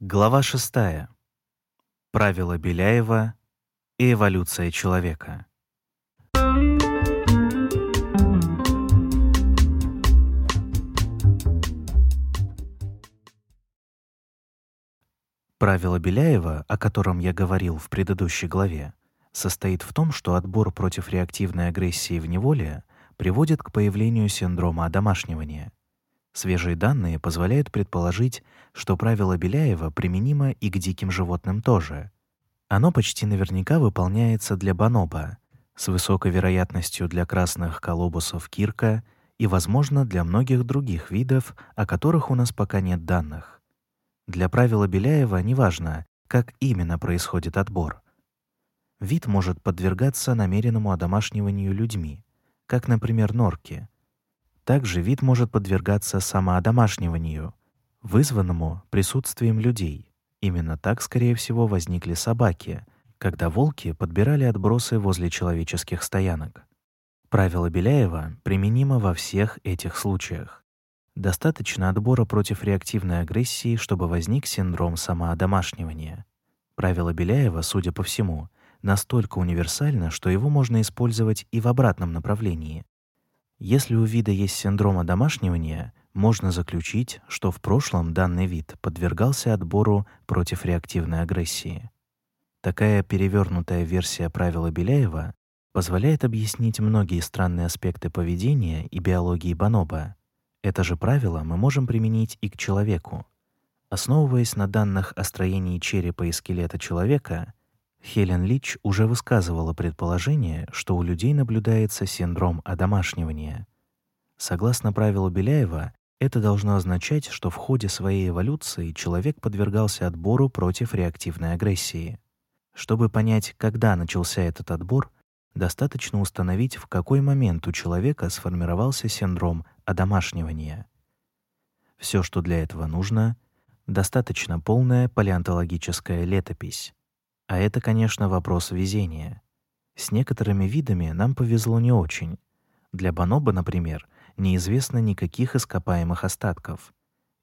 Глава 6. Правила Беляева и эволюция человека. Правило Беляева, о котором я говорил в предыдущей главе, состоит в том, что отбор против реактивной агрессии в неволе приводит к появлению синдрома одомашнивания. Свежие данные позволяют предположить, что правило Беляева применимо и к диким животным тоже. Оно почти наверняка выполняется для бонобо, с высокой вероятностью для красных колобусов кирка и, возможно, для многих других видов, о которых у нас пока нет данных. Для правила Беляева неважно, как именно происходит отбор. Вид может подвергаться намеренному одомашниванию людьми, как, например, норки. Также вид может подвергаться самоодомашниванию, вызванному присутствием людей. Именно так, скорее всего, возникли собаки, когда волки подбирали отбросы возле человеческих стоянок. Правило Беляева применимо во всех этих случаях. Достаточно отбора против реактивной агрессии, чтобы возник синдром самоодомашнивания. Правило Беляева, судя по всему, настолько универсально, что его можно использовать и в обратном направлении. Если у вида есть синдром одомашнивания, можно заключить, что в прошлом данный вид подвергался отбору против реактивной агрессии. Такая перевернутая версия правила Беляева позволяет объяснить многие странные аспекты поведения и биологии бонобо. Это же правило мы можем применить и к человеку. Основываясь на данных о строении черепа и скелета человека, Хелен Лич уже высказывала предположение, что у людей наблюдается синдром одомашнивания. Согласно правилу Беляева, это должно означать, что в ходе своей эволюции человек подвергался отбору против реактивной агрессии. Чтобы понять, когда начался этот отбор, достаточно установить, в какой момент у человека сформировался синдром одомашнивания. Все, что для этого нужно, достаточно полная палеонтологическая летопись. А это, конечно, вопрос везения. С некоторыми видами нам повезло не очень. Для бонобо, например, неизвестно никаких ископаемых остатков,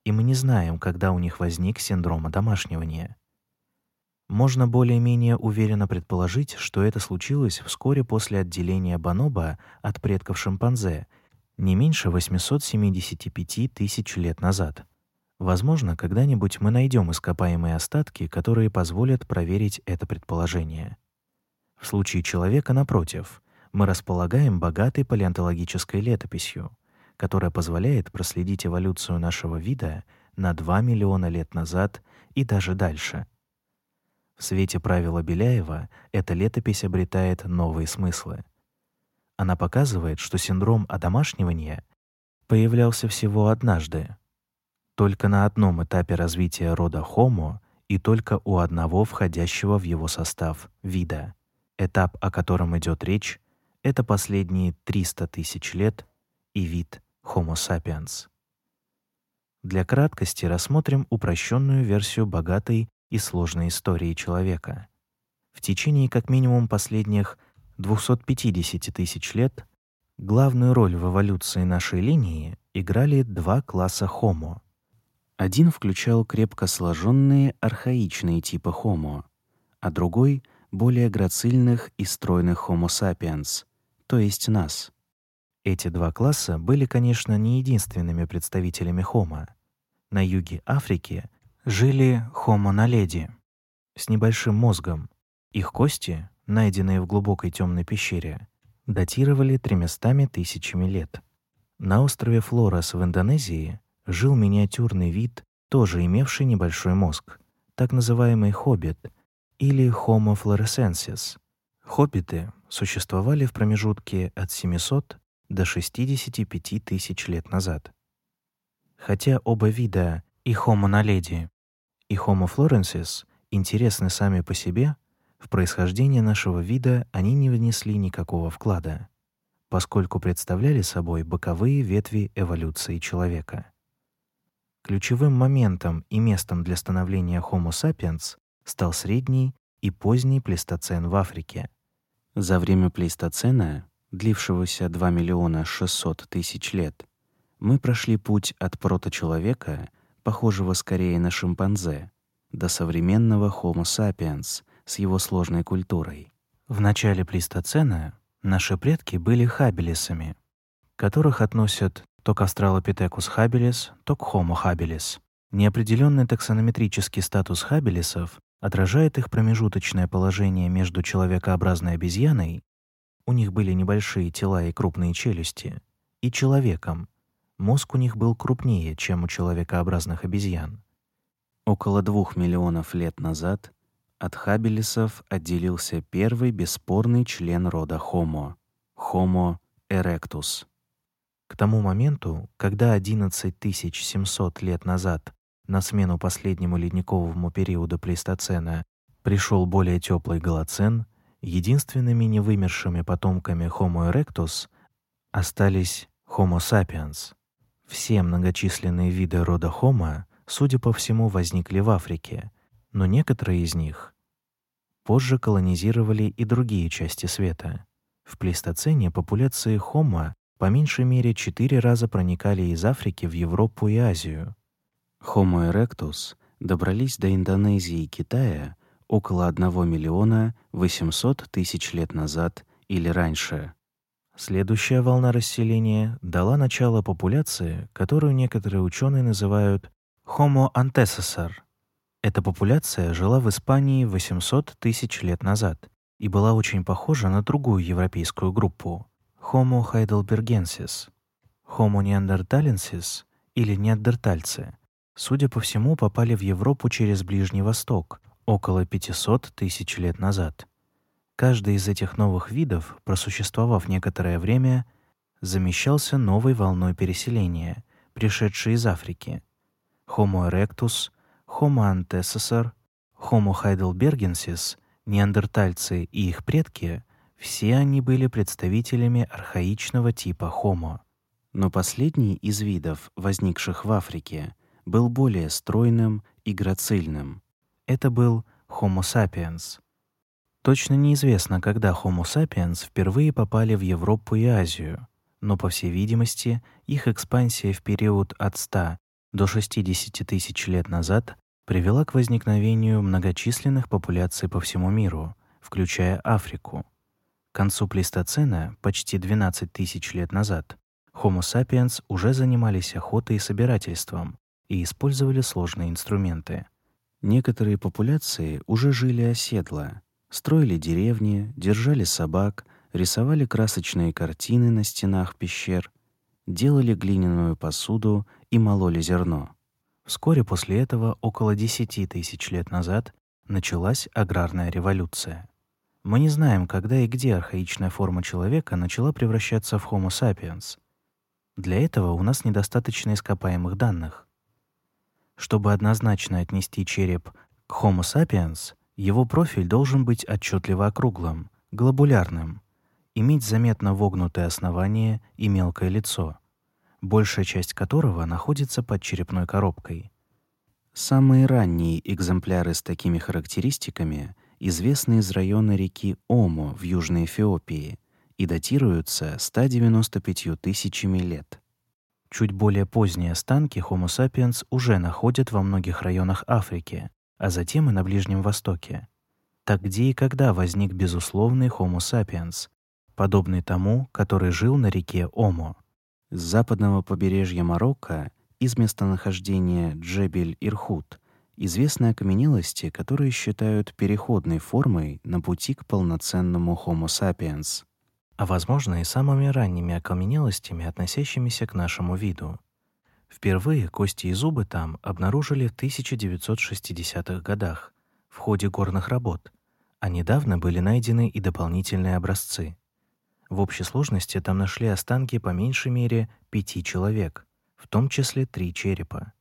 и мы не знаем, когда у них возник синдром одомашнивания. Можно более-менее уверенно предположить, что это случилось вскоре после отделения бонобо от предков шимпанзе, не меньше 875 тысяч лет назад. Возможно, когда-нибудь мы найдем ископаемые остатки, которые позволят проверить это предположение. В случае человека, напротив, мы располагаем богатой палеонтологической летописью, которая позволяет проследить эволюцию нашего вида на 2 миллиона лет назад и даже дальше. В свете правила Беляева эта летопись обретает новые смыслы. Она показывает, что синдром одомашнивания появлялся всего однажды, только на одном этапе развития рода Homo и только у одного входящего в его состав вида. Этап, о котором идет речь, это последние 300 тысяч лет и вид Homo sapiens. Для краткости рассмотрим упрощенную версию богатой и сложной истории человека. В течение как минимум последних 250 тысяч лет главную роль в эволюции нашей линии играли два класса Homo. Один включал крепко сложенные архаичные типы Homo, а другой — более грацильных и стройных Homo sapiens, то есть нас. Эти два класса были, конечно, не единственными представителями Homo. На юге Африки жили Homo naledi с небольшим мозгом. Их кости, найденные в глубокой темной пещере, датировали тремястами тысячами лет. На острове Флорес в Индонезии жил миниатюрный вид, тоже имевший небольшой мозг, так называемый хоббит или Homo floresiensis. Хоббиты существовали в промежутке от 700 до 65 тысяч лет назад. Хотя оба вида и Homo naledi, и Homo florensis интересны сами по себе, в происхождение нашего вида они не внесли никакого вклада, поскольку представляли собой боковые ветви эволюции человека. Ключевым моментом и местом для становления Homo sapiens стал средний и поздний плейстоцен в Африке. За время плейстоцена, длившегося 2 миллиона 600 тысяч лет, мы прошли путь от проточеловека похожего скорее на шимпанзе, до современного Homo sapiens с его сложной культурой. В начале плейстоцена наши предки были хабилисами, которых относят то к Australopithecus habilis, то к Homo habilis. Неопределенный таксонометрический статус хабилисов отражает их промежуточное положение между человекообразной обезьяной, у них были небольшие тела и крупные челюсти, и человеком. Мозг у них был крупнее, чем у человекообразных обезьян. Около двух миллионов лет назад от хабилисов отделился первый бесспорный член рода Homo — Homo erectus. К тому моменту, когда 11 700 лет назад на смену последнему ледниковому периоду плейстоцена пришел более теплый голоцен, единственными невымершими потомками Homo erectus остались Homo sapiens. Все многочисленные виды рода Homo, судя по всему, возникли в Африке, но некоторые из них позже колонизировали и другие части света. В плейстоцене популяции Homo по меньшей мере четыре раза проникали из Африки в Европу и Азию. Homo erectus добрались до Индонезии и Китая около 1 миллиона 800 тысяч лет назад или раньше. Следующая волна расселения дала начало популяции, которую некоторые ученые называют Homo antecessor. Эта популяция жила в Испании 800 тысяч лет назад и была очень похожа на другую европейскую группу Homo heidelbergensis, Homo neanderthalensis или неандертальцы. Судя по всему, попали в Европу через Ближний Восток около 500 тысяч лет назад. Каждый из этих новых видов, просуществовав некоторое время, замещался новой волной переселения, пришедшей из Африки. Homo erectus, Homo antecessor, Homo heidelbergensis, неандертальцы и их предки все они были представителями архаичного типа Homo. Но последний из видов, возникших в Африке, был более стройным и грацильным. Это был Homo sapiens. Точно неизвестно, когда Homo sapiens впервые попали в Европу и Азию, но, по всей видимости, их экспансия в период от 100 до 60 тысяч лет назад привела к возникновению многочисленных популяций по всему миру, включая Африку. К концу плейстоцена, почти 12 тысяч лет назад, Homo sapiens уже занимались охотой и собирательством и использовали сложные инструменты. Некоторые популяции уже жили оседло, строили деревни, держали собак, рисовали красочные картины на стенах пещер, делали глиняную посуду и мололи зерно. Вскоре после этого, около 10 тысяч лет назад, началась аграрная революция. Мы не знаем, когда и где архаичная форма человека начала превращаться в Homo sapiens. Для этого у нас недостаточно ископаемых данных. Чтобы однозначно отнести череп к Homo sapiens, его профиль должен быть отчетливо округлым, глобулярным, иметь заметно вогнутое основание и мелкое лицо, большая часть которого находится под черепной коробкой. Самые ранние экземпляры с такими характеристиками известны из района реки Омо в Южной Эфиопии и датируются 195 тысячами лет. Чуть более поздние останки Homo sapiens уже находят во многих районах Африки, а затем и на Ближнем Востоке. Так где и когда возник безусловный Homo sapiens, подобный тому, который жил на реке Омо? С западного побережья Марокко из местонахождения Джебель-Ирхут известны окаменелости, которые считают переходной формой на пути к полноценному Homo sapiens, а возможно и самыми ранними окаменелостями, относящимися к нашему виду. Впервые кости и зубы там обнаружили в 1960-х годах в ходе горных работ, а недавно были найдены и дополнительные образцы. В общей сложности там нашли останки по меньшей мере пяти человек, в том числе три черепа.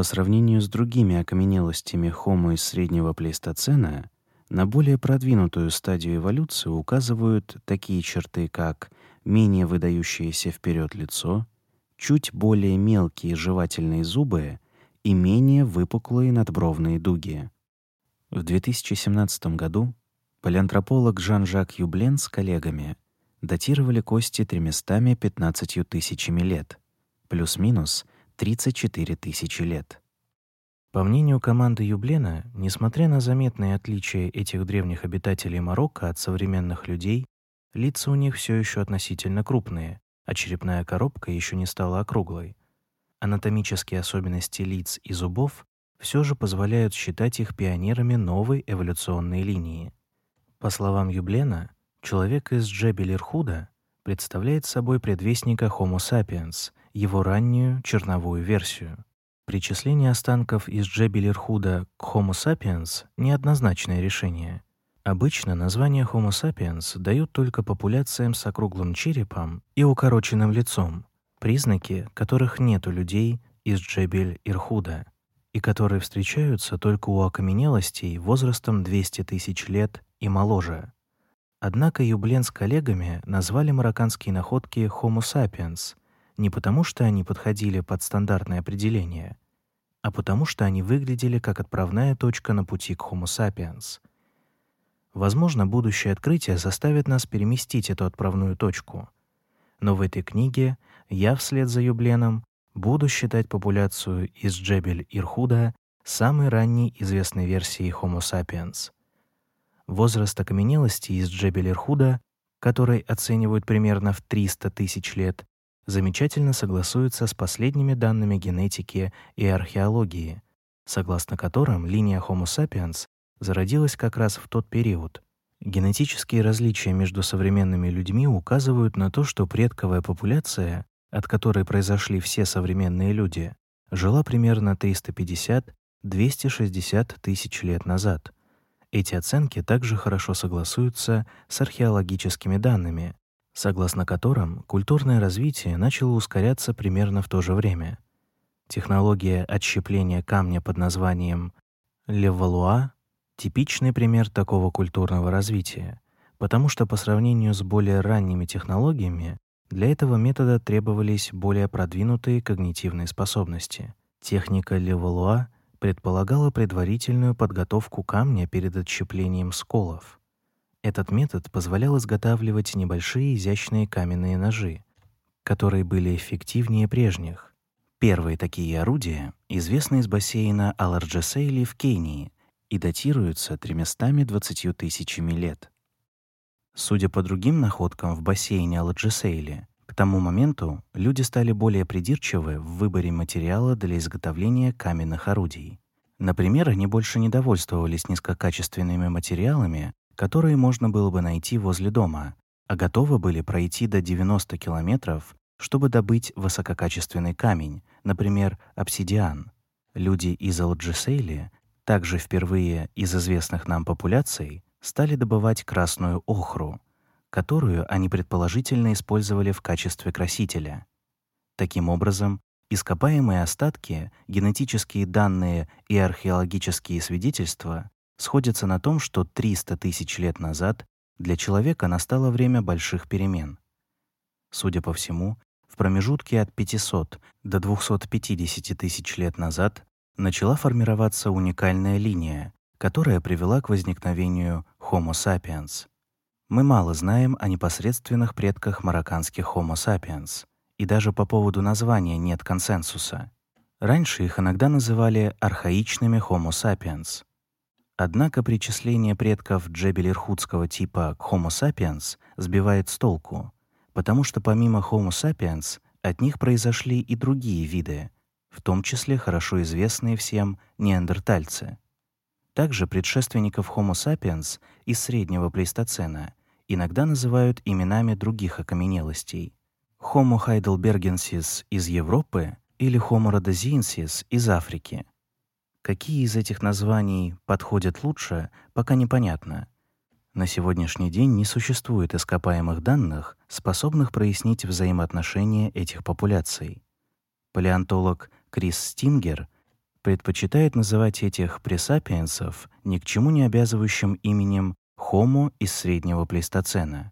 По сравнению с другими окаменелостями Homo из среднего плейстоцена, на более продвинутую стадию эволюции указывают такие черты, как менее выдающееся вперед лицо, чуть более мелкие жевательные зубы и менее выпуклые надбровные дуги. В 2017 году палеантрополог Жан-Жак Юблен с коллегами датировали кости 315 тысячами лет, плюс-минус 34 тысячи лет. По мнению команды Юблена, несмотря на заметные отличия этих древних обитателей Марокко от современных людей, лица у них все еще относительно крупные, а черепная коробка еще не стала округлой. Анатомические особенности лиц и зубов все же позволяют считать их пионерами новой эволюционной линии. По словам Юблена, человек из Джебель-Ирхуда представляет собой предвестника Homo sapiens, его раннюю черновую версию. Причисление останков из Джебель-Ирхуда к Homo sapiens — неоднозначное решение. Обычно название Homo sapiens дают только популяциям с округлым черепом и укороченным лицом, признаки которых нет у людей из Джебель-Ирхуда и которые встречаются только у окаменелостей возрастом 200 тысяч лет и моложе. Однако Юблен с коллегами назвали марокканские находки Homo sapiens не потому, что они подходили под стандартное определение, а потому что они выглядели как отправная точка на пути к Homo sapiens. Возможно, будущее открытие заставит нас переместить эту отправную точку. Но в этой книге я вслед за Юбленом буду считать популяцию из Джебель-Ирхуда самой ранней известной версией Homo sapiens. Возраст окаменелости из Джебель-Ирхуда, который оценивают примерно в 300 тысяч лет, замечательно согласуется с последними данными генетики и археологии, согласно которым линия Homo sapiens зародилась как раз в тот период. Генетические различия между современными людьми указывают на то, что предковая популяция, от которой произошли все современные люди, жила примерно 350-260 тысяч лет назад. Эти оценки также хорошо согласуются с археологическими данными, согласно которым культурное развитие начало ускоряться примерно в то же время. Технология отщепления камня под названием левалуа — типичный пример такого культурного развития, потому что по сравнению с более ранними технологиями для этого метода требовались более продвинутые когнитивные способности. Техника левалуа предполагала предварительную подготовку камня перед отщеплением сколов — этот метод позволял изготавливать небольшие изящные каменные ножи, которые были эффективнее прежних. Первые такие орудия известны из бассейна Аларджесейли в Кении и датируются 320 тысячами лет. Судя по другим находкам в бассейне Аларджесейли, к тому моменту люди стали более придирчивы в выборе материала для изготовления каменных орудий. Например, они больше не довольствовались низкокачественными материалами, которые можно было бы найти возле дома, а готовы были пройти до 90 километров, чтобы добыть высококачественный камень, например, обсидиан. Люди из Алджисейли также впервые из известных нам популяций стали добывать красную охру, которую они предположительно использовали в качестве красителя. Таким образом, ископаемые остатки, генетические данные и археологические свидетельства сходятся на том, что 300 тысяч лет назад для человека настало время больших перемен. Судя по всему, в промежутке от 500 до 250 тысяч лет назад начала формироваться уникальная линия, которая привела к возникновению Homo sapiens. Мы мало знаем о непосредственных предках марокканских Homo sapiens, и даже по поводу названия нет консенсуса. Раньше их иногда называли архаичными Homo sapiens, Однако причисление предков джебель-ирхудского типа к Homo sapiens сбивает с толку, потому что помимо Homo sapiens от них произошли и другие виды, в том числе хорошо известные всем неандертальцы. Также предшественников Homo sapiens из среднего плейстоцена иногда называют именами других окаменелостей: Homo heidelbergensis из Европы или Homo rhodesiensis из Африки. Какие из этих названий подходят лучше, пока непонятно. На сегодняшний день не существует ископаемых данных, способных прояснить взаимоотношения этих популяций. Палеонтолог Крис Стингер предпочитает называть этих пресапиенсов ни к чему не обязывающим именем Homo из среднего плейстоцена.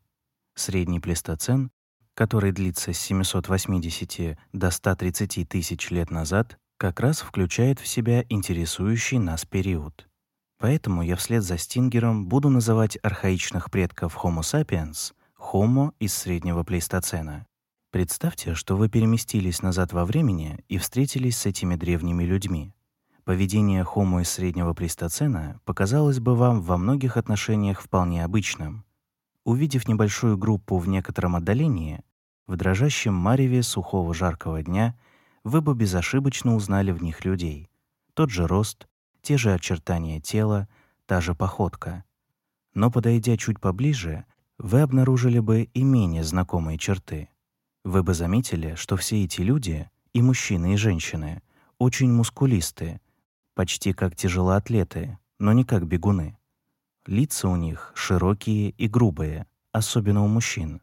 Средний плейстоцен, который длится с 780 до 130 тысяч лет назад, как раз включает в себя интересующий нас период. Поэтому я вслед за Стингером буду называть архаичных предков Homo sapiens Homo из среднего плейстоцена. Представьте, что вы переместились назад во времени и встретились с этими древними людьми. Поведение Homo из среднего плейстоцена показалось бы вам во многих отношениях вполне обычным. Увидев небольшую группу в некотором отдалении, в дрожащем мареве сухого жаркого дня вы бы безошибочно узнали в них людей. Тот же рост, те же очертания тела, та же походка. Но подойдя чуть поближе, вы обнаружили бы и менее знакомые черты. Вы бы заметили, что все эти люди, и мужчины, и женщины, очень мускулистые, почти как тяжелоатлеты, но не как бегуны. Лица у них широкие и грубые, особенно у мужчин.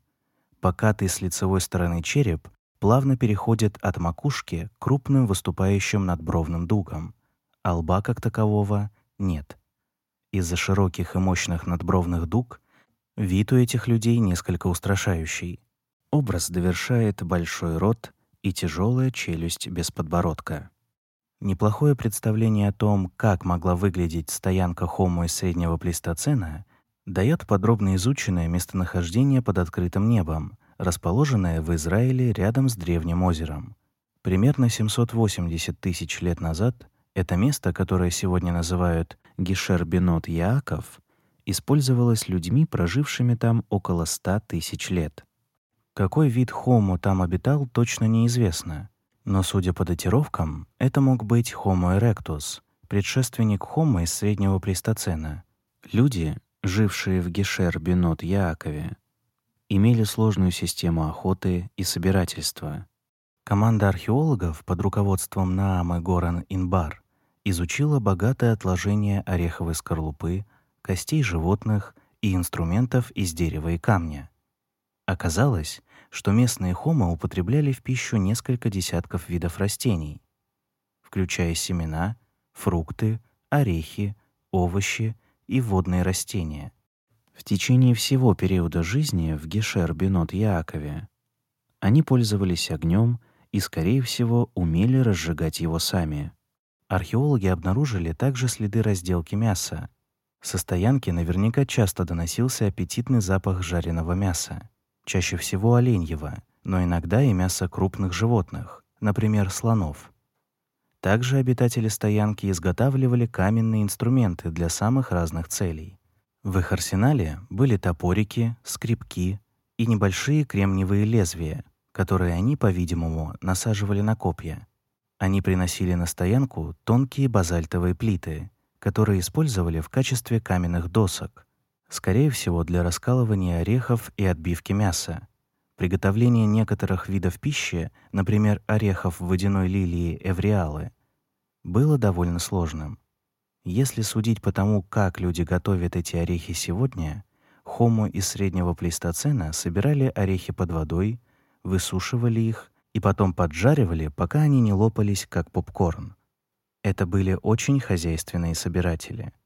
Покатый с лицевой стороны череп плавно переходит от макушки к крупным выступающим надбровным дугам, а лба как такового нет. Из-за широких и мощных надбровных дуг вид у этих людей несколько устрашающий. Образ довершает большой рот и тяжелая челюсть без подбородка. Неплохое представление о том, как могла выглядеть стоянка Homo из среднего плейстоцена, дает подробно изученное местонахождение под открытым небом, расположенное в Израиле рядом с древним озером. Примерно 780 тысяч лет назад это место, которое сегодня называют Гишер-Бенот Яаков, использовалось людьми, прожившими там около 100 тысяч лет. Какой вид Homo там обитал, точно неизвестно — но, судя по датировкам, это мог быть Homo erectus, предшественник Homo из среднего плейстоцена. Люди, жившие в Гешер-Бенот-Яакове, имели сложную систему охоты и собирательства. Команда археологов под руководством Наамы Горан Инбар изучила богатое отложение ореховой скорлупы, костей животных и инструментов из дерева и камня. Оказалось, что местные хомо употребляли в пищу несколько десятков видов растений, включая семена, фрукты, орехи, овощи и водные растения. В течение всего периода жизни в Гешер-Бенот-Яакове они пользовались огнем и, скорее всего, умели разжигать его сами. Археологи обнаружили также следы разделки мяса. Со стоянки наверняка часто доносился аппетитный запах жареного мяса чаще всего оленьего, но иногда и мясо крупных животных, например, слонов. Также обитатели стоянки изготавливали каменные инструменты для самых разных целей. В их арсенале были топорики, скребки и небольшие кремниевые лезвия, которые они, по-видимому, насаживали на копья. Они приносили на стоянку тонкие базальтовые плиты, которые использовали в качестве каменных досок, скорее всего, для раскалывания орехов и отбивки мяса. Приготовление некоторых видов пищи, например, орехов водяной лилии эвриалы, было довольно сложным. Если судить по тому, как люди готовят эти орехи сегодня, хомо из среднего плейстоцена собирали орехи под водой, высушивали их и потом поджаривали, пока они не лопались, как попкорн. Это были очень хозяйственные собиратели —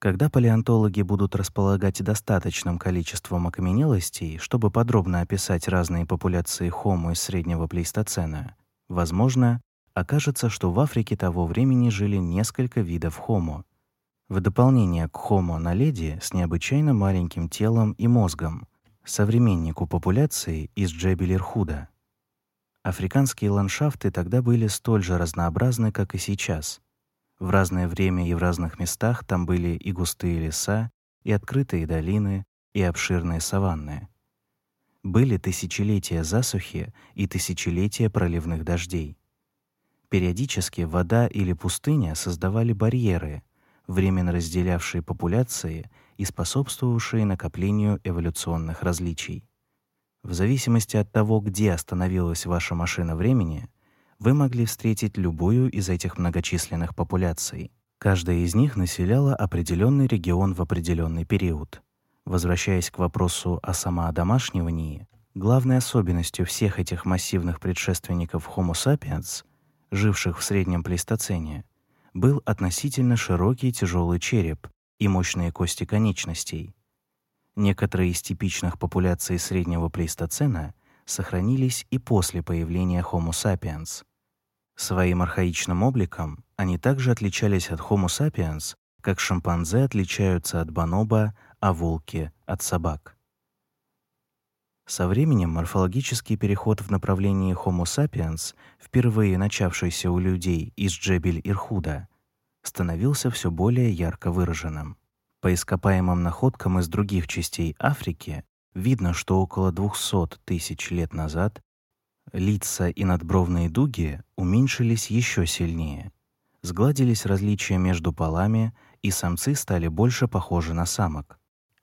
когда палеонтологи будут располагать достаточным количеством окаменелостей, чтобы подробно описать разные популяции Homo из среднего плейстоцена, возможно, окажется, что в Африке того времени жили несколько видов Homo. В дополнение к Homo naledi с необычайно маленьким телом и мозгом, современнику популяции из Джебель-Ирхуда. Африканские ландшафты тогда были столь же разнообразны, как и сейчас — в разное время и в разных местах там были и густые леса, и открытые долины, и обширные саванны. Были тысячелетия засухи и тысячелетия проливных дождей. Периодически вода или пустыня создавали барьеры, временно разделявшие популяции и способствовавшие накоплению эволюционных различий. В зависимости от того, где остановилась ваша машина времени — вы могли встретить любую из этих многочисленных популяций. Каждая из них населяла определенный регион в определенный период. Возвращаясь к вопросу о самоодомашнивании, главной особенностью всех этих массивных предшественников Homo sapiens, живших в среднем плейстоцене, был относительно широкий тяжелый череп и мощные кости конечностей. Некоторые из типичных популяций среднего плейстоцена сохранились и после появления Homo sapiens. Своим архаичным обликом они также отличались от Homo sapiens, как шимпанзе отличаются от бонобо, а волки — от собак. Со временем морфологический переход в направлении Homo sapiens, впервые начавшийся у людей из Джебель-Ирхуда, становился все более ярко выраженным. По ископаемым находкам из других частей Африки видно, что около 200 тысяч лет назад лица и надбровные дуги уменьшились еще сильнее. Сгладились различия между полами, и самцы стали больше похожи на самок.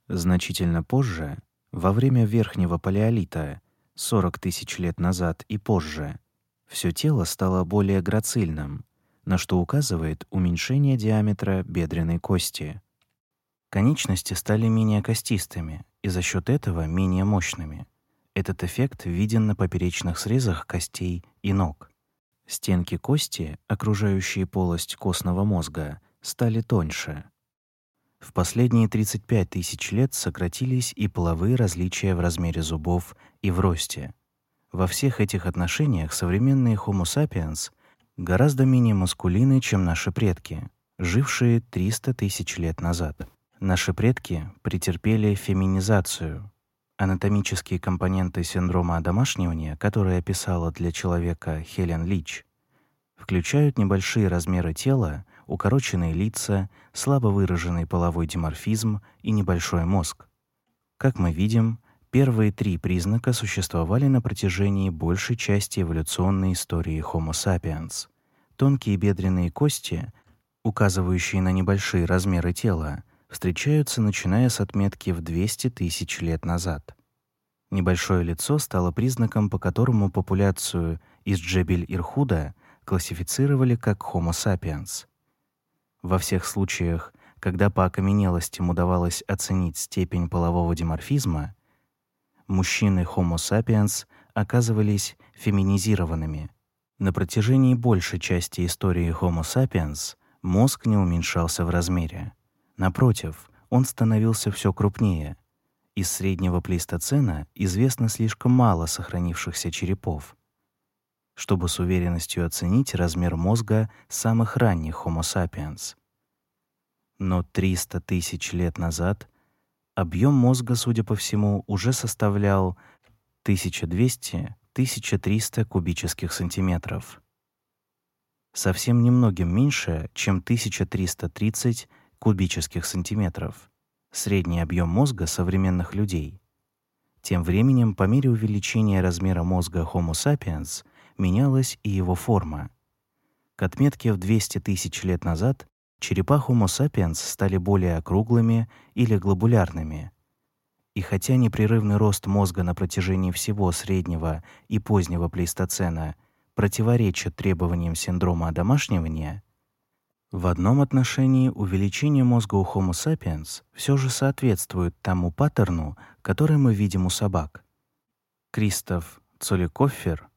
Значительно позже, во время верхнего палеолита, 40 тысяч лет назад и позже, все тело стало более грацильным, на что указывает уменьшение диаметра бедренной кости. Конечности стали менее костистыми и за счет этого менее мощными. Этот эффект виден на поперечных срезах костей и ног. Стенки кости, окружающие полость костного мозга, стали тоньше. В последние 35 тысяч лет сократились и половые различия в размере зубов и в росте. Во всех этих отношениях современные Homo sapiens гораздо менее маскулины, чем наши предки, жившие 300 тысяч лет назад. Наши предки претерпели феминизацию. Анатомические компоненты синдрома одомашнивания, которые описала для человека Хелен Лич, включают небольшие размеры тела, укороченные лица, слабо выраженный половой диморфизм и небольшой мозг. Как мы видим, первые три признака существовали на протяжении большей части эволюционной истории Homo sapiens. Тонкие бедренные кости, указывающие на небольшие размеры тела, встречаются начиная с отметки в 200 тысяч лет назад. Небольшое лицо стало признаком, по которому популяцию из Джебель-Ирхуда классифицировали как Homo sapiens. Во всех случаях, когда по окаменелостям удавалось оценить степень полового диморфизма, мужчины Homo sapiens оказывались феминизированными. На протяжении большей части истории Homo sapiens мозг не уменьшался в размере. Напротив, он становился все крупнее. Из среднего плейстоцена известно слишком мало сохранившихся черепов, чтобы с уверенностью оценить размер мозга самых ранних Homo sapiens. Но 300 тысяч лет назад объем мозга, судя по всему, уже составлял 1200-1300 кубических сантиметров. Совсем немногим меньше, чем 1330 кубических сантиметров, средний объем мозга современных людей. Тем временем, по мере увеличения размера мозга Homo sapiens, менялась и его форма. К отметке в 200 тысяч лет назад черепа Homo sapiens стали более округлыми или глобулярными. И хотя непрерывный рост мозга на протяжении всего среднего и позднего плейстоцена противоречит требованиям синдрома одомашнивания, в одном отношении увеличение мозга у Homo sapiens все же соответствует тому паттерну, который мы видим у собак. Кристоф Цоликоффер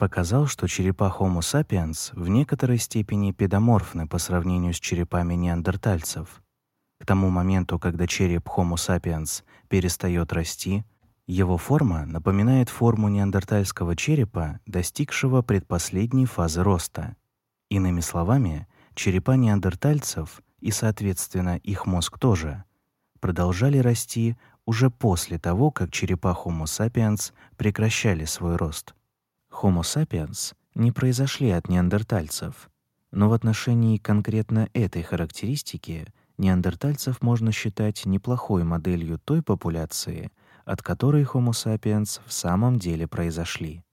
показал, что черепа Homo sapiens в некоторой степени педоморфны по сравнению с черепами неандертальцев. К тому моменту, когда череп Homo sapiens перестает расти, его форма напоминает форму неандертальского черепа, достигшего предпоследней фазы роста. Иными словами, черепа неандертальцев и, соответственно, их мозг тоже продолжали расти уже после того, как черепа Homo sapiens прекращали свой рост. Homo sapiens не произошли от неандертальцев, но в отношении конкретно этой характеристики неандертальцев можно считать неплохой моделью той популяции, от которой Homo sapiens в самом деле произошли.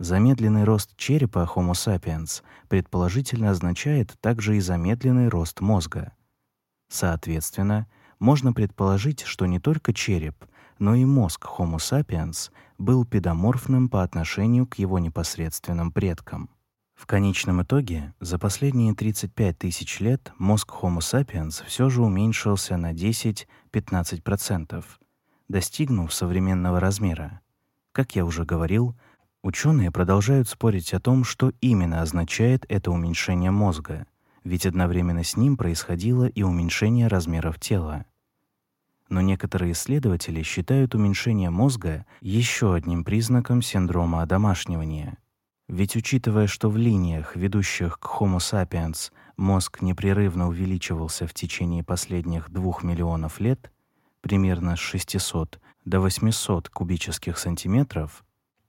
Замедленный рост черепа Homo sapiens предположительно означает также и замедленный рост мозга. Соответственно, можно предположить, что не только череп, но и мозг Homo sapiens был педоморфным по отношению к его непосредственным предкам. В конечном итоге, за последние 35 тысяч лет мозг Homo sapiens все же уменьшился на 10-15%, достигнув современного размера. Как я уже говорил, Ученые продолжают спорить о том, что именно означает это уменьшение мозга, ведь одновременно с ним происходило и уменьшение размеров тела. Но некоторые исследователи считают уменьшение мозга еще одним признаком синдрома одомашнивания. Ведь учитывая, что в линиях, ведущих к Homo sapiens, мозг непрерывно увеличивался в течение последних двух миллионов лет, примерно с 600 до 800 кубических сантиметров,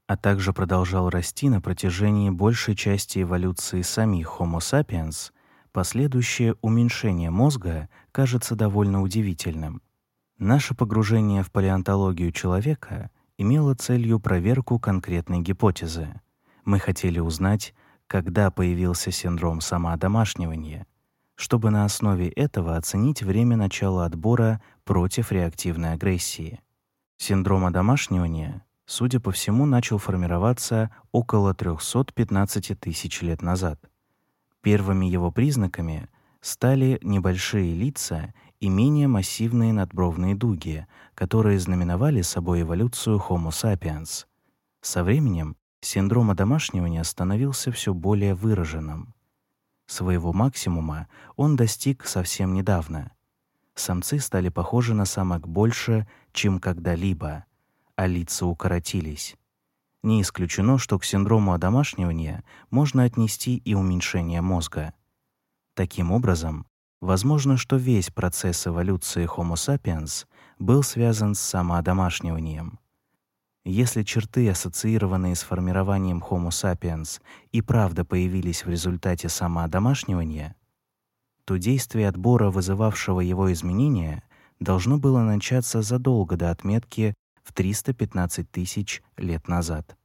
а также продолжал расти на протяжении большей части эволюции самих Homo sapiens, Последующее уменьшение мозга кажется довольно удивительным. Наше погружение в палеонтологию человека имело целью проверку конкретной гипотезы. Мы хотели узнать, когда появился синдром самоодомашнивания, чтобы на основе этого оценить время начала отбора против реактивной агрессии. Синдром одомашнивания, судя по всему, начал формироваться около 315 тысяч лет назад. Первыми его признаками стали небольшие лица и менее массивные надбровные дуги, которые знаменовали собой эволюцию Homo sapiens. Со временем синдром одомашнивания становился все более выраженным. Своего максимума он достиг совсем недавно. Самцы стали похожи на самок больше, чем когда-либо, а лица укоротились. Не исключено, что к синдрому одомашнивания можно отнести и уменьшение мозга. Таким образом, возможно, что весь процесс эволюции Homo sapiens был связан с самоодомашниванием. Если черты, ассоциированные с формированием Homo sapiens, и правда появились в результате самоодомашнивания, то действие отбора, вызывавшего его изменения, должно было начаться задолго до отметки в 315 тысяч лет назад.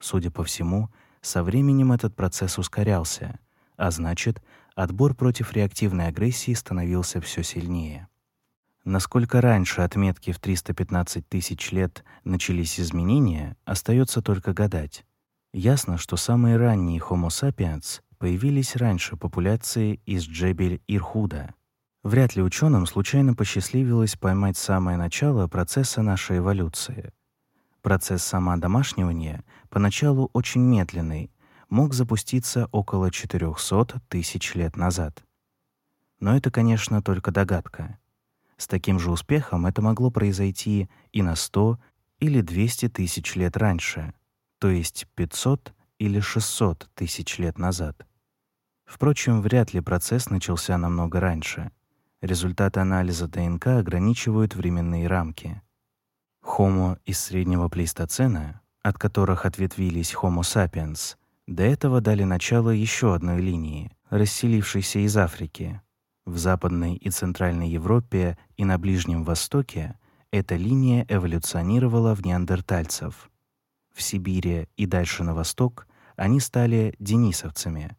Судя по всему, со временем этот процесс ускорялся, а значит, отбор против реактивной агрессии становился все сильнее. Насколько раньше отметки в 315 тысяч лет начались изменения, остается только гадать. Ясно, что самые ранние Homo sapiens появились раньше популяции из Джебель-Ирхуда. Вряд ли ученым случайно посчастливилось поймать самое начало процесса нашей эволюции. Процесс самоодомашнивания, поначалу очень медленный, мог запуститься около 400 тысяч лет назад. Но это, конечно, только догадка. С таким же успехом это могло произойти и на 100 или 200 тысяч лет раньше, то есть 500 или 600 тысяч лет назад. Впрочем, вряд ли процесс начался намного раньше. Результаты анализа ДНК ограничивают временные рамки. Homo из среднего плейстоцена, от которых ответвились Homo sapiens, до этого дали начало еще одной линии, расселившейся из Африки, в Западной и Центральной Европе и на Ближнем Востоке эта линия эволюционировала в неандертальцев. В Сибири и дальше на восток они стали денисовцами.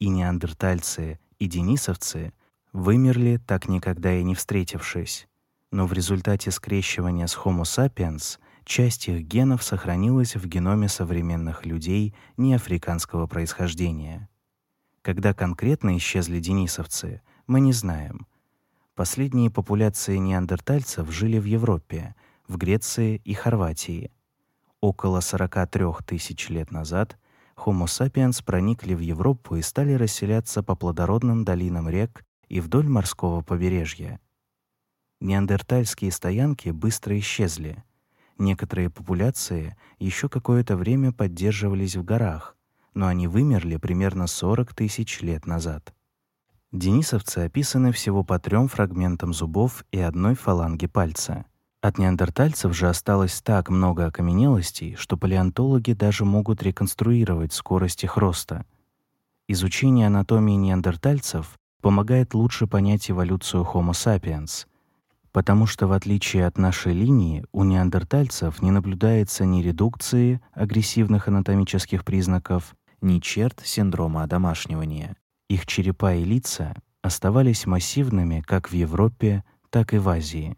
И неандертальцы, и денисовцы вымерли, так никогда и не встретившись. Но в результате скрещивания с Homo sapiens часть их генов сохранилась в геноме современных людей неафриканского происхождения. Когда конкретно исчезли денисовцы — мы не знаем. Последние популяции неандертальцев жили в Европе, в Греции и Хорватии. Около 43 тысяч лет назад Homo sapiens проникли в Европу и стали расселяться по плодородным долинам рек и вдоль морского побережья. Неандертальские стоянки быстро исчезли. Некоторые популяции еще какое-то время поддерживались в горах, но они вымерли примерно 40 тысяч лет назад. Денисовцы описаны всего по трем фрагментам зубов и одной фаланге пальца. От неандертальцев же осталось так много окаменелостей, что палеонтологи даже могут реконструировать скорость их роста. Изучение анатомии неандертальцев помогает лучше понять эволюцию Homo sapiens, потому что в отличие от нашей линии у неандертальцев не наблюдается ни редукции агрессивных анатомических признаков, ни черт синдрома одомашнивания. Их черепа и лица оставались массивными как в Европе, так и в Азии.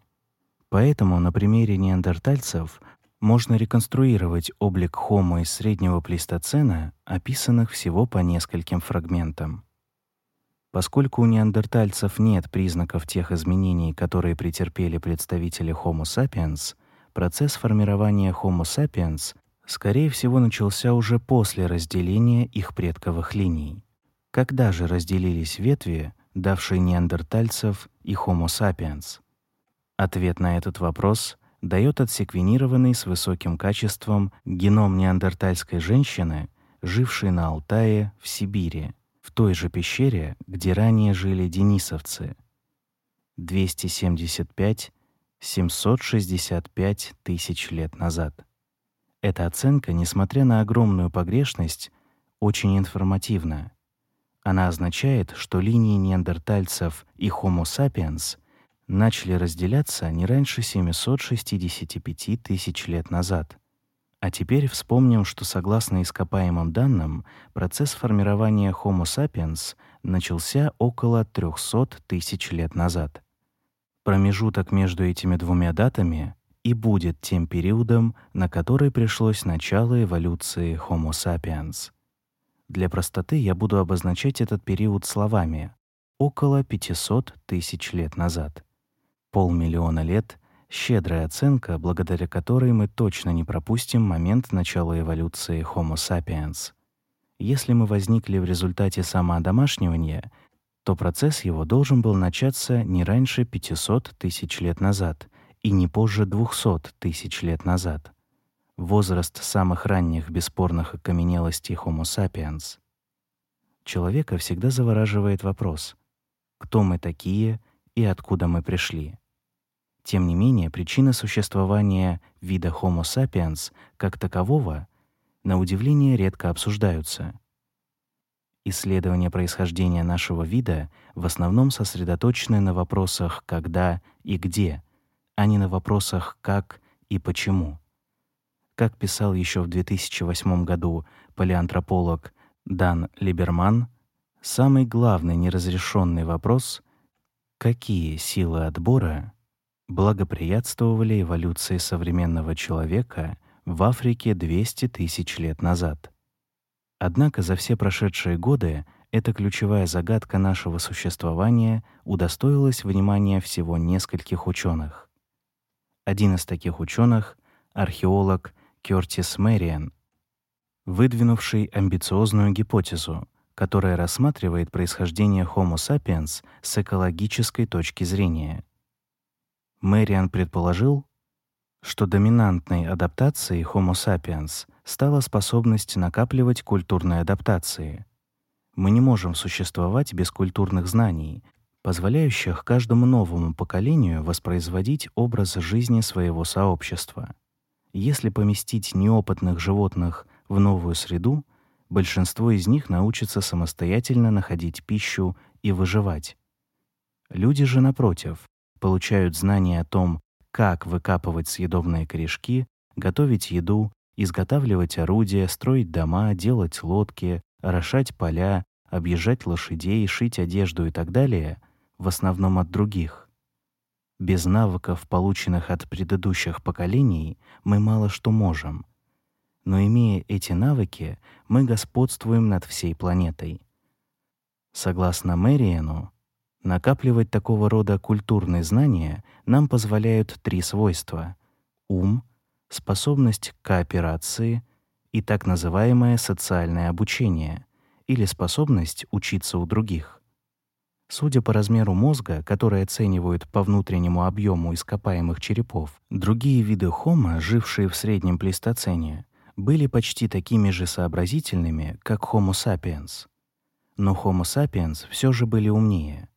Поэтому на примере неандертальцев можно реконструировать облик Homo из среднего плейстоцена, описанных всего по нескольким фрагментам. Поскольку у неандертальцев нет признаков тех изменений, которые претерпели представители Homo sapiens, процесс формирования Homo sapiens скорее всего начался уже после разделения их предковых линий. Когда же разделились ветви, давшие неандертальцев и Homo sapiens? Ответ на этот вопрос дает отсеквенированный с высоким качеством геном неандертальской женщины, жившей на Алтае в Сибири, в той же пещере, где ранее жили денисовцы. 275-765 тысяч лет назад. Эта оценка, несмотря на огромную погрешность, очень информативна. Она означает, что линии неандертальцев и Homo sapiens начали разделяться не раньше 765 тысяч лет назад. А теперь вспомним, что согласно ископаемым данным, процесс формирования Homo sapiens начался около 300 тысяч лет назад. Промежуток между этими двумя датами и будет тем периодом, на который пришлось начало эволюции Homo sapiens. Для простоты я буду обозначать этот период словами «около 500 тысяч лет назад». Полмиллиона лет — щедрая оценка, благодаря которой мы точно не пропустим момент начала эволюции Homo sapiens. Если мы возникли в результате самоодомашнивания, то процесс его должен был начаться не раньше 500 тысяч лет назад и не позже 200 тысяч лет назад возраст самых ранних бесспорных окаменелостей Homo sapiens, человека всегда завораживает вопрос: кто мы такие и откуда мы пришли? Тем не менее, причины существования вида Homo sapiens как такового на удивление редко обсуждаются. Исследования происхождения нашего вида в основном сосредоточены на вопросах когда и где, а не на вопросах как и почему. Как писал еще в 2008 году палеантрополог Дан Либерман, самый главный неразрешенный вопрос — какие силы отбора благоприятствовали эволюции современного человека в Африке 200 тысяч лет назад. Однако за все прошедшие годы эта ключевая загадка нашего существования удостоилась внимания всего нескольких ученых. Один из таких ученых — археолог Кёртис Мэриан, выдвинувший амбициозную гипотезу, которая рассматривает происхождение Homo sapiens с экологической точки зрения. Мэриан предположил, что доминантной адаптацией Homo sapiens стала способность накапливать культурные адаптации. Мы не можем существовать без культурных знаний, позволяющих каждому новому поколению воспроизводить образ жизни своего сообщества. Если поместить неопытных животных в новую среду, большинство из них научатся самостоятельно находить пищу и выживать. Люди же напротив получают знания о том, как выкапывать съедобные корешки, готовить еду, изготавливать орудия, строить дома, делать лодки, орошать поля, объезжать лошадей, шить одежду и так далее, в основном от других. Без навыков, полученных от предыдущих поколений, мы мало что можем. Но имея эти навыки, мы господствуем над всей планетой. Согласно Мэриену, накапливать такого рода культурные знания нам позволяют три свойства: ум, способность к кооперации и так называемое социальное обучение или способность учиться у других. Судя по размеру мозга, который оценивают по внутреннему объему ископаемых черепов, другие виды Homo, жившие в среднем плейстоцене, были почти такими же сообразительными, как Homo sapiens. Но Homo sapiens все же были умнее.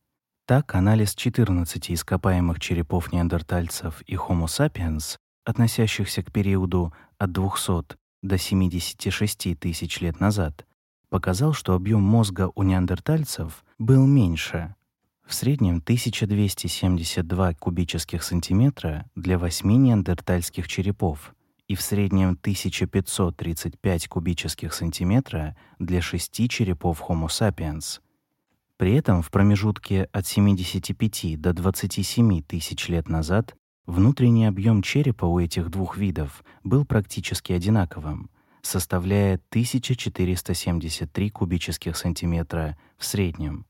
Так, анализ 14 ископаемых черепов неандертальцев и Homo sapiens, относящихся к периоду от 200 до 76 тысяч лет назад, показал, что объем мозга у неандертальцев был меньше. В среднем 1272 кубических сантиметра для 8 неандертальских черепов и в среднем 1535 кубических сантиметра для 6 черепов Homo sapiens. При этом в промежутке от 75 до 27 тысяч лет назад внутренний объем черепа у этих двух видов был практически одинаковым — составляя 1473 кубических сантиметра в среднем.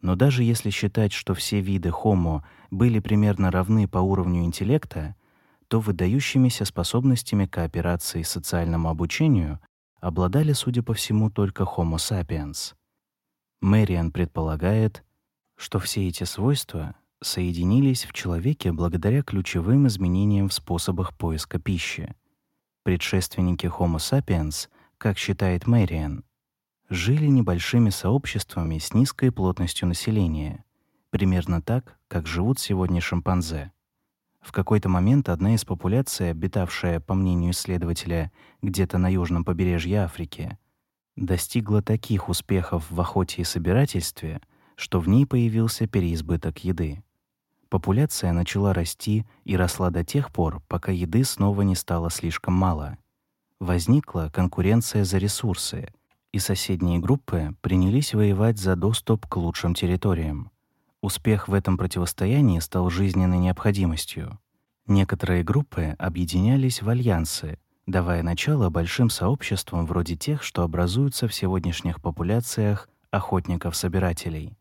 Но даже если считать, что все виды Homo были примерно равны по уровню интеллекта, то выдающимися способностями кооперации и социальному обучению обладали, судя по всему, только Homo sapiens. Мэриан предполагает, что все эти свойства соединились в человеке благодаря ключевым изменениям в способах поиска пищи — Предшественники Homo sapiens, как считает Мэриан, жили небольшими сообществами с низкой плотностью населения, примерно так, как живут сегодня шимпанзе. В какой-то момент одна из популяций, обитавшая, по мнению исследователя, где-то на южном побережье Африки, достигла таких успехов в охоте и собирательстве, что в ней появился переизбыток еды. Популяция начала расти и росла до тех пор, пока еды снова не стало слишком мало. Возникла конкуренция за ресурсы, и соседние группы принялись воевать за доступ к лучшим территориям. Успех в этом противостоянии стал жизненной необходимостью. Некоторые группы объединялись в альянсы, давая начало большим сообществам вроде тех, что образуются в сегодняшних популяциях охотников-собирателей.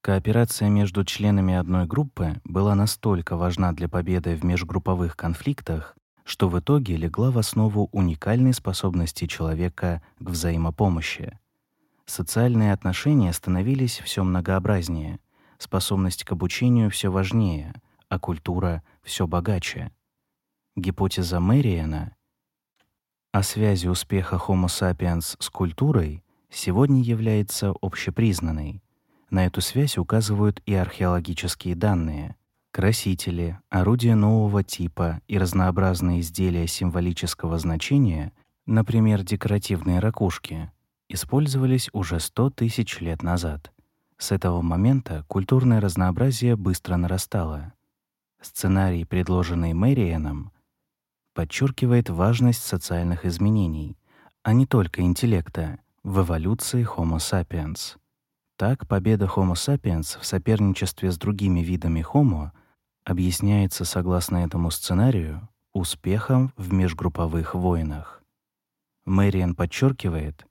Кооперация между членами одной группы была настолько важна для победы в межгрупповых конфликтах, что в итоге легла в основу уникальной способности человека к взаимопомощи. Социальные отношения становились все многообразнее, способность к обучению все важнее, а культура все богаче. Гипотеза Мэриена о связи успеха Homo sapiens с культурой сегодня является общепризнанной. На эту связь указывают и археологические данные. Красители, орудия нового типа и разнообразные изделия символического значения, например, декоративные ракушки, использовались уже 100 тысяч лет назад. С этого момента культурное разнообразие быстро нарастало. Сценарий, предложенный Мэриеном, подчеркивает важность социальных изменений, а не только интеллекта в эволюции Homo sapiens. Так, победа Homo sapiens в соперничестве с другими видами Homo объясняется, согласно этому сценарию, успехом в межгрупповых войнах. Мэриан подчеркивает,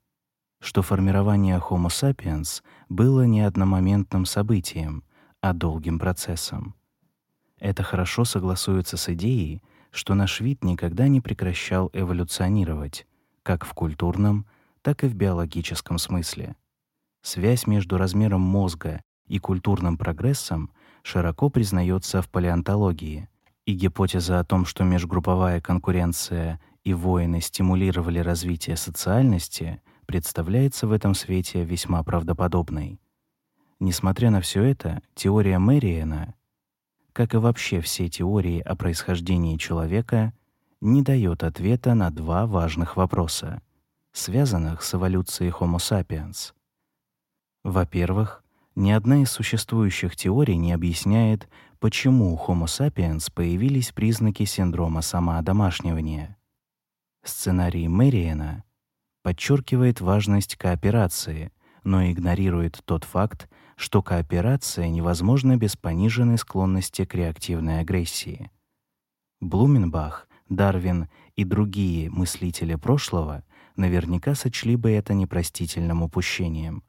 что формирование Homo sapiens было не одномоментным событием, а долгим процессом. Это хорошо согласуется с идеей, что наш вид никогда не прекращал эволюционировать, как в культурном, так и в биологическом смысле. Связь между размером мозга и культурным прогрессом широко признается в палеонтологии, и гипотеза о том, что межгрупповая конкуренция и войны стимулировали развитие социальности, представляется в этом свете весьма правдоподобной. Несмотря на все это, теория Мэриена, как и вообще все теории о происхождении человека, не дает ответа на два важных вопроса, связанных с эволюцией Homo sapiens. Во-первых, ни одна из существующих теорий не объясняет, почему у Homo sapiens появились признаки синдрома самоодомашнивания. Сценарий Мэриена подчеркивает важность кооперации, но игнорирует тот факт, что кооперация невозможна без пониженной склонности к реактивной агрессии. Блуменбах, Дарвин и другие мыслители прошлого наверняка сочли бы это непростительным упущением.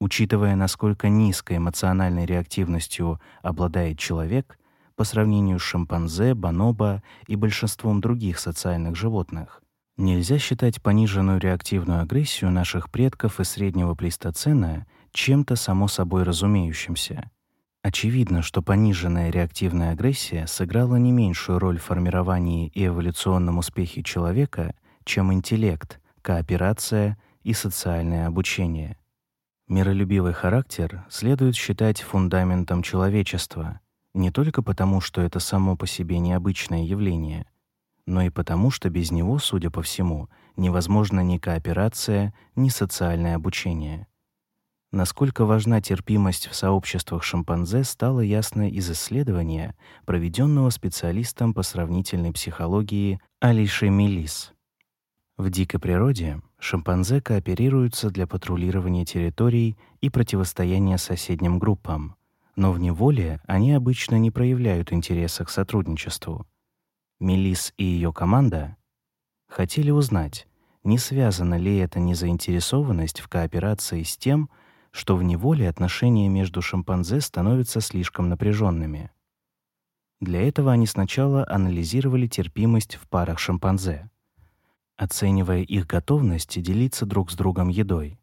Учитывая, насколько низкой эмоциональной реактивностью обладает человек по сравнению с шимпанзе, бонобо и большинством других социальных животных, нельзя считать пониженную реактивную агрессию наших предков из среднего плейстоцена чем-то само собой разумеющимся. Очевидно, что пониженная реактивная агрессия сыграла не меньшую роль в формировании и эволюционном успехе человека, чем интеллект, кооперация и социальное обучение. Миролюбивый характер следует считать фундаментом человечества, не только потому, что это само по себе необычное явление, но и потому, что без него, судя по всему, невозможна ни кооперация, ни социальное обучение. Насколько важна терпимость в сообществах шимпанзе, стало ясно из исследования, проведенного специалистом по сравнительной психологии Алишей Мелис. В дикой природе шимпанзе кооперируются для патрулирования территорий и противостояния соседним группам, но в неволе они обычно не проявляют интереса к сотрудничеству. Мелис и ее команда хотели узнать, не связана ли эта незаинтересованность в кооперации с тем, что в неволе отношения между шимпанзе становятся слишком напряженными. Для этого они сначала анализировали терпимость в парах шимпанзе, оценивая их готовность делиться друг с другом едой,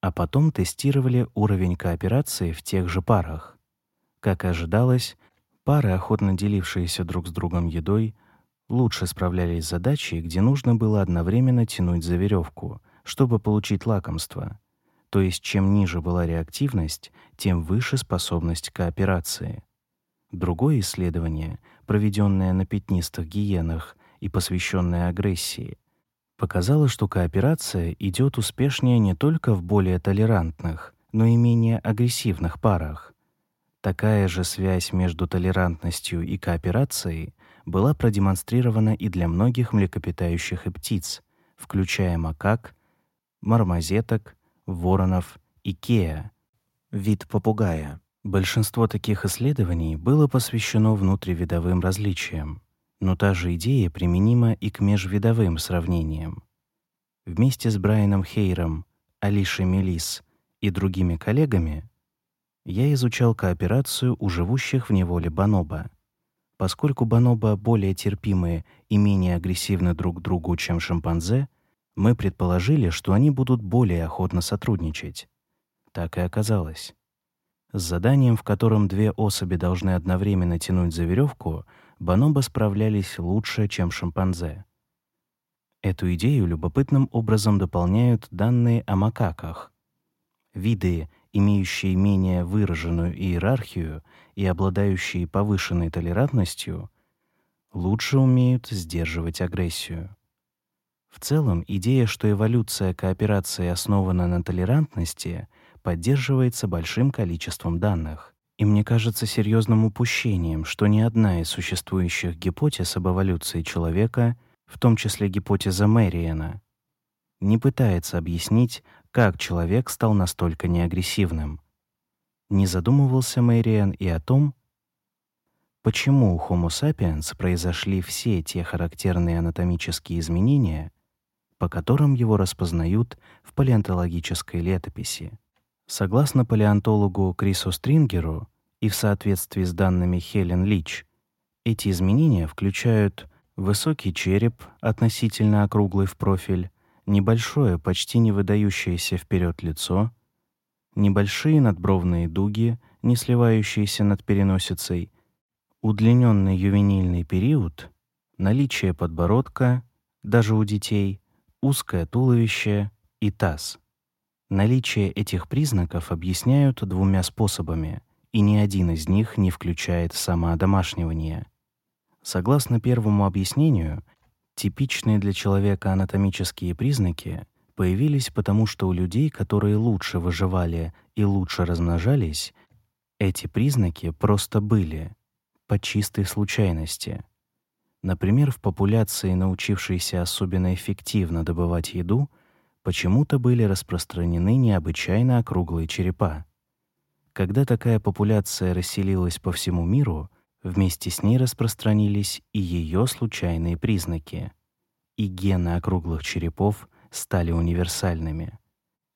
а потом тестировали уровень кооперации в тех же парах. Как и ожидалось, пары, охотно делившиеся друг с другом едой, лучше справлялись с задачей, где нужно было одновременно тянуть за веревку, чтобы получить лакомство — то есть чем ниже была реактивность, тем выше способность кооперации. Другое исследование, проведенное на пятнистых гиенах и посвященное агрессии, показало, что кооперация идет успешнее не только в более толерантных, но и менее агрессивных парах. Такая же связь между толерантностью и кооперацией была продемонстрирована и для многих млекопитающих и птиц, включая макак, мармозеток, воронов и кея, вид попугая. Большинство таких исследований было посвящено внутривидовым различиям, но та же идея применима и к межвидовым сравнениям. Вместе с Брайаном Хейром, Алишей Мелис и другими коллегами я изучал кооперацию у живущих в неволе бонобо. Поскольку бонобо более терпимые и менее агрессивны друг к другу, чем шимпанзе, мы предположили, что они будут более охотно сотрудничать. Так и оказалось. С заданием, в котором две особи должны одновременно тянуть за веревку, бонобо справлялись лучше, чем шимпанзе. Эту идею любопытным образом дополняют данные о макаках. Виды, имеющие менее выраженную иерархию и обладающие повышенной толерантностью, лучше умеют сдерживать агрессию. В целом, идея, что эволюция кооперации основана на толерантности, поддерживается большим количеством данных. И мне кажется серьезным упущением, что ни одна из существующих гипотез об эволюции человека, в том числе гипотеза Мэриена, не пытается объяснить, как человек стал настолько неагрессивным. Не задумывался Мэриен и о том, почему у Homo sapiens произошли все те характерные анатомические изменения, по которым его распознают в палеонтологической летописи. Согласно палеонтологу Крису Стрингеру и в соответствии с данными Хелен Лич, эти изменения включают высокий череп, относительно округлый в профиль, небольшое, почти не выдающееся вперед лицо, небольшие надбровные дуги, не сливающиеся над переносицей, удлиненный ювенильный период, наличие подбородка, даже у детей, узкое туловище и таз. Наличие этих признаков объясняют двумя способами, и ни один из них не включает самоодомашнивание. Согласно первому объяснению, типичные для человека анатомические признаки появились потому, что у людей, которые лучше выживали и лучше размножались, эти признаки просто были по чистой случайности. Например, в популяции, научившейся особенно эффективно добывать еду, почему-то были распространены необычайно округлые черепа. Когда такая популяция расселилась по всему миру, вместе с ней распространились и ее случайные признаки, и гены округлых черепов стали универсальными.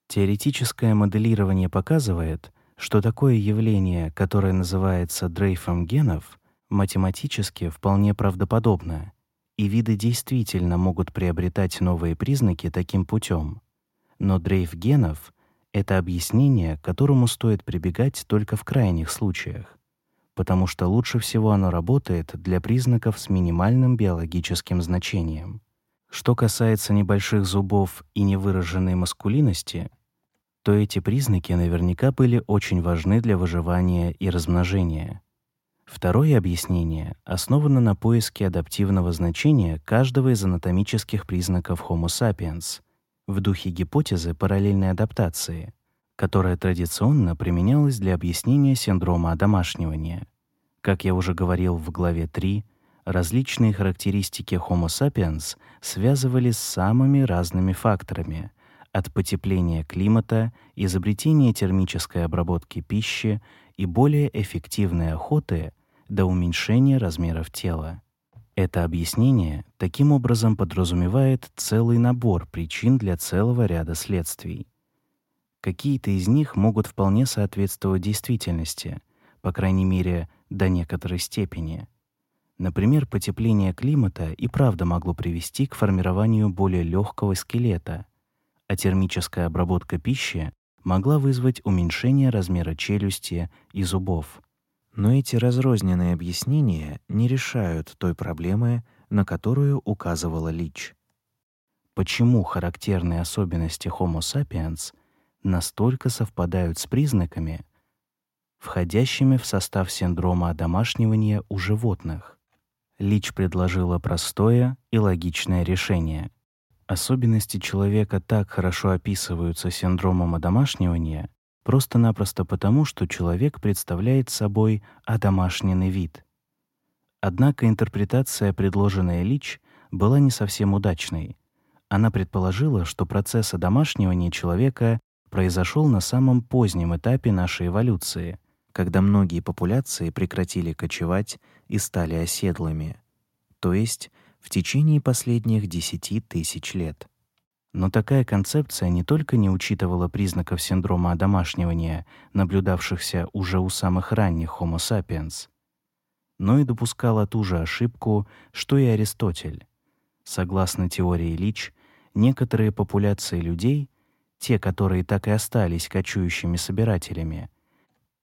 Теоретическое моделирование показывает, что такое явление, которое называется дрейфом генов, математически вполне правдоподобно и виды действительно могут приобретать новые признаки таким путем. Но дрейф генов — это объяснение, к которому стоит прибегать только в крайних случаях, потому что лучше всего оно работает для признаков с минимальным биологическим значением. Что касается небольших зубов и невыраженной маскулинности, то эти признаки наверняка были очень важны для выживания и размножения. Второе объяснение основано на поиске адаптивного значения каждого из анатомических признаков Homo sapiens в духе гипотезы параллельной адаптации, которая традиционно применялась для объяснения синдрома одомашнивания. Как я уже говорил в главе 3, различные характеристики Homo sapiens связывались с самыми разными факторами — от потепления климата, изобретения термической обработки пищи и более эффективной охоты до уменьшения размеров тела. Это объяснение таким образом подразумевает целый набор причин для целого ряда следствий. Какие-то из них могут вполне соответствовать действительности, по крайней мере, до некоторой степени. Например, потепление климата и правда могло привести к формированию более легкого скелета, а термическая обработка пищи могла вызвать уменьшение размера челюсти и зубов. Но эти разрозненные объяснения не решают той проблемы, на которую указывала Лич. Почему характерные особенности Homo sapiens настолько совпадают с признаками, входящими в состав синдрома одомашнивания у животных? Лич предложила простое и логичное решение. Особенности человека так хорошо описываются синдромом одомашнивания просто-напросто потому, что человек представляет собой одомашненный вид. Однако интерпретация, предложенная Лич, была не совсем удачной. Она предположила, что процесс одомашнивания человека произошел на самом позднем этапе нашей эволюции, когда многие популяции прекратили кочевать и стали оседлыми, то есть в течение последних 10 тысяч лет. Но такая концепция не только не учитывала признаков синдрома одомашнивания, наблюдавшихся уже у самых ранних Homo sapiens, но и допускала ту же ошибку, что и Аристотель. Согласно теории Лич, некоторые популяции людей, те, которые так и остались кочующими собирателями,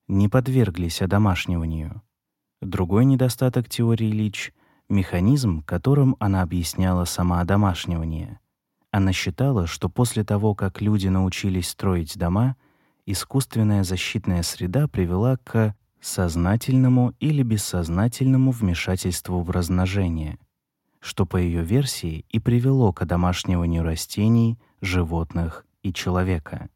не подверглись одомашниванию. Другой недостаток теории Лич — механизм, которым она объясняла самоодомашнивание. Она считала, что после того, как люди научились строить дома, искусственная защитная среда привела к сознательному или бессознательному вмешательству в размножение, что по ее версии и привело к одомашниванию растений, животных и человека.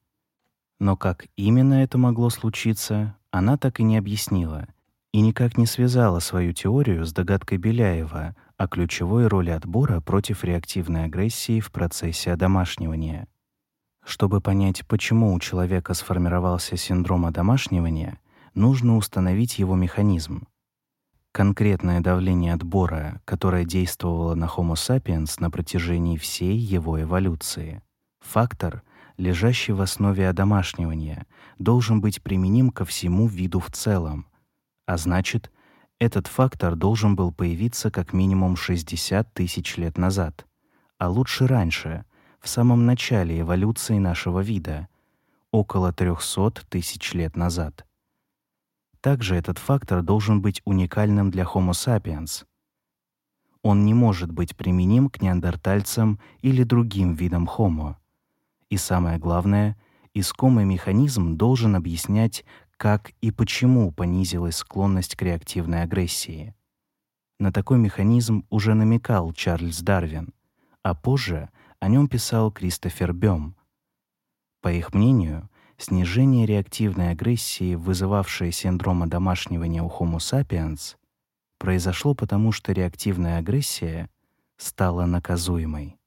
Но как именно это могло случиться, она так и не объяснила и никак не связала свою теорию с догадкой Беляева о ключевой роли отбора против реактивной агрессии в процессе одомашнивания. Чтобы понять, почему у человека сформировался синдром одомашнивания, нужно установить его механизм. Конкретное давление отбора, которое действовало на Homo sapiens на протяжении всей его эволюции. Фактор, лежащий в основе одомашнивания, должен быть применим ко всему виду в целом, а значит, этот фактор должен был появиться как минимум 60 тысяч лет назад, а лучше раньше, в самом начале эволюции нашего вида, около 300 тысяч лет назад. Также этот фактор должен быть уникальным для Homo sapiens. Он не может быть применим к неандертальцам или другим видам Homo. И самое главное, искомый механизм должен объяснять, как и почему понизилась склонность к реактивной агрессии. На такой механизм уже намекал Чарльз Дарвин, а позже о нем писал Кристофер Бём. По их мнению, снижение реактивной агрессии, вызывавшее синдром одомашнивания у Homo sapiens, произошло потому, что реактивная агрессия стала наказуемой.